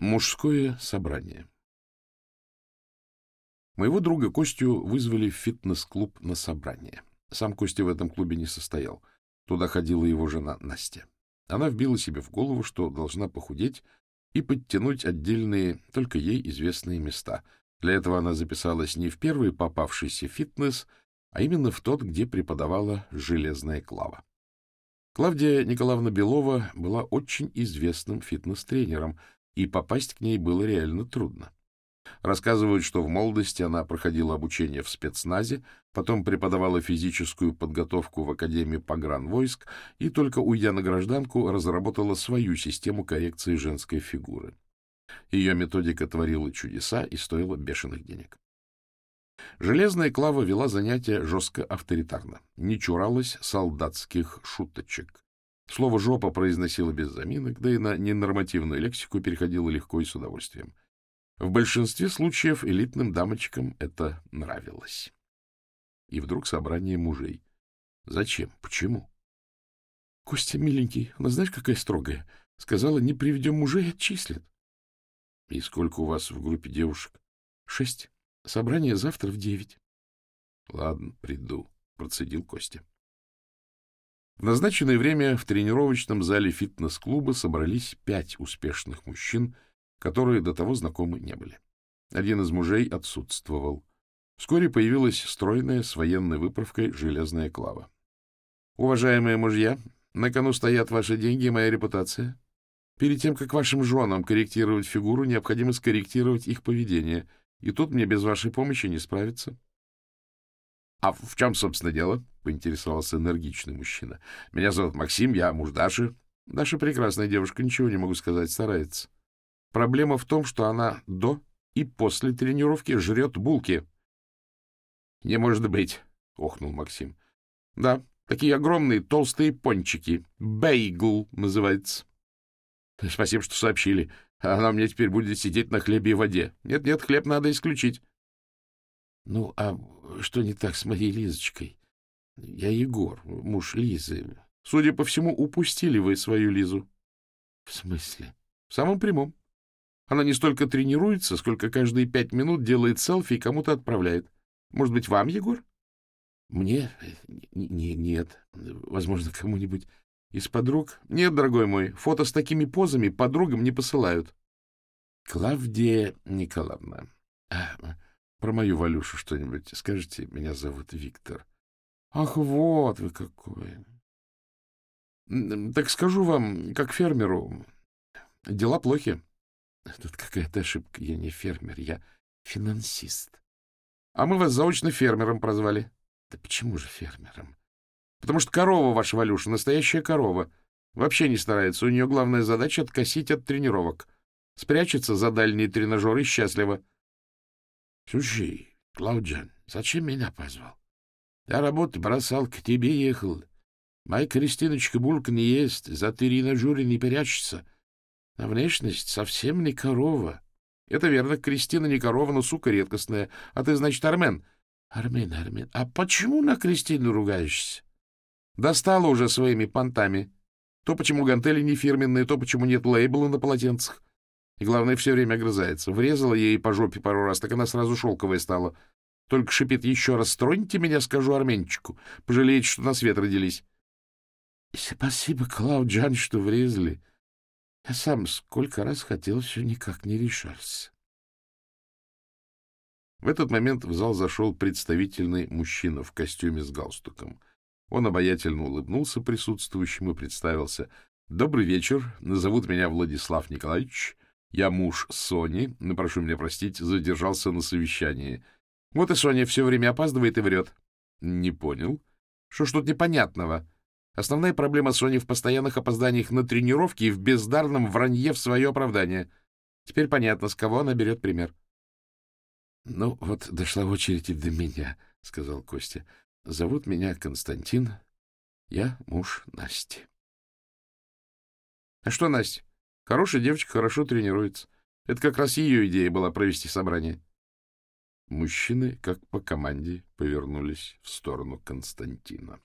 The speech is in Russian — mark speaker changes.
Speaker 1: Мужское собрание Моего друга Костю вызвали в фитнес-клуб на собрание. Сам Костя в этом клубе не состоял. Туда ходила его жена Настя. Она вбила себе в голову, что должна похудеть и подтянуть отдельные, только ей известные места. Для этого она записалась не в первый попавшийся фитнес, а именно в тот, где преподавала железная Клава. Клавдия Николаевна Белова была очень известным фитнес-тренером, и попасть к ней было реально трудно. Рассказывают, что в молодости она проходила обучение в спецназе, потом преподавала физическую подготовку в Академии погранвойск и, только уйдя на гражданку, разработала свою систему коррекции женской фигуры. Ее методика творила чудеса и стоила бешеных денег. Железная Клава вела занятия жестко авторитарно, не чуралась солдатских шуточек. Слово «жопа» произносила без заминок, да и на ненормативную лексику переходила легко и с удовольствием. В большинстве случаев элитным дамочкам это нравилось. И вдруг собрание мужей. Зачем? Почему? — Костя, миленький, она знаешь, какая строгая? Сказала, не приведем мужей, отчислят. — И сколько у вас в группе девушек? — Шесть. Собрание завтра в девять. — Ладно, приду, — процедил Костя. В назначенное время в тренировочном зале фитнес-клуба собрались пять успешных мужчин, которые до того знакомы не были. Один из мужей отсутствовал. Вскоре появилась стройная с военной выправкой железная клава. — Уважаемые мужья, на кону стоят ваши деньги и моя репутация. Перед тем, как вашим женам корректировать фигуру, необходимо скорректировать их поведение — и тут мне без вашей помощи не справиться. — А в чем, собственно, дело? — поинтересовался энергичный мужчина. — Меня зовут Максим, я муж Даши. Даша прекрасная девушка, ничего не могу сказать, старается. Проблема в том, что она до и после тренировки жрет булки. — Не может быть, — охнул Максим. — Да, такие огромные толстые пончики. Бейгл называется. — Спасибо, что сообщили. Она мне теперь будет сидеть на хлебе и воде. Нет-нет, хлеб надо исключить. — Ну, а что не так с моей Лизочкой? Я Егор, муж Лизы. Судя по всему, упустили вы свою Лизу. — В смысле? — В самом прямом. Она не столько тренируется, сколько каждые пять минут делает селфи и кому-то отправляет. Может быть, вам, Егор? — Мне? Не, нет. Возможно, кому-нибудь из подруг? Нет, дорогой мой, фото с такими позами подругам не посылают. Клавдия Николаевна, а, про мою Валюшу что-нибудь скажите? Меня зовут Виктор. Ах, вот вы какой. Так скажу вам, как фермеру, дела плохи. Тут какая-то ошибка. Я не фермер, я финансист. А мы вас заочно фермером прозвали. Да почему же фермером? Потому что корова ваша, Валюша, настоящая корова. Вообще не старается. У нее главная задача — откосить от тренировок. Спрячется за дальние тренажеры счастливо. — Слушай, Клауджан, зачем меня позвал? Я работу бросал, к тебе ехал. Моя Кристиночка булка не ест, за тренажеры не прячется. А внешность совсем не корова. Это верно, Кристина не корова, но сука редкостная. А ты, значит, Армен. Армен, Армен, а почему на Кристину ругаешься? Достала уже своими понтами. То, почему гантели не фирменные, то, почему нет лейбла на полотенцах. И, главное, все время огрызается. Врезала ей по жопе пару раз, так она сразу шелковая стала. Только шипит еще раз. Строньте меня, скажу арменчику. Пожалеете, что на свет родились. Спасибо, Клауджан, что врезали. Я сам сколько раз хотел, все никак не решался. В этот момент в зал зашел представительный мужчина в костюме с галстуком — он обаятельно улыбнулся присутствующим и представился. — Добрый вечер. Зовут меня Владислав Николаевич. Я муж Сони. Ну, прошу меня простить, задержался на совещании. Вот и Соня все время опаздывает и врет. — Не понял. — Что ж тут непонятного? Основная проблема Сони в постоянных опозданиях на тренировки и в бездарном вранье в свое оправдание. Теперь понятно, с кого она берет пример. — Ну, вот дошла очередь и до меня, — сказал Костя. Зовут меня Константин. Я муж Насти. — А что Настя? Хорошая девочка, хорошо тренируется. Это как раз ее идея была провести собрание. Мужчины, как по команде, повернулись в сторону Константина.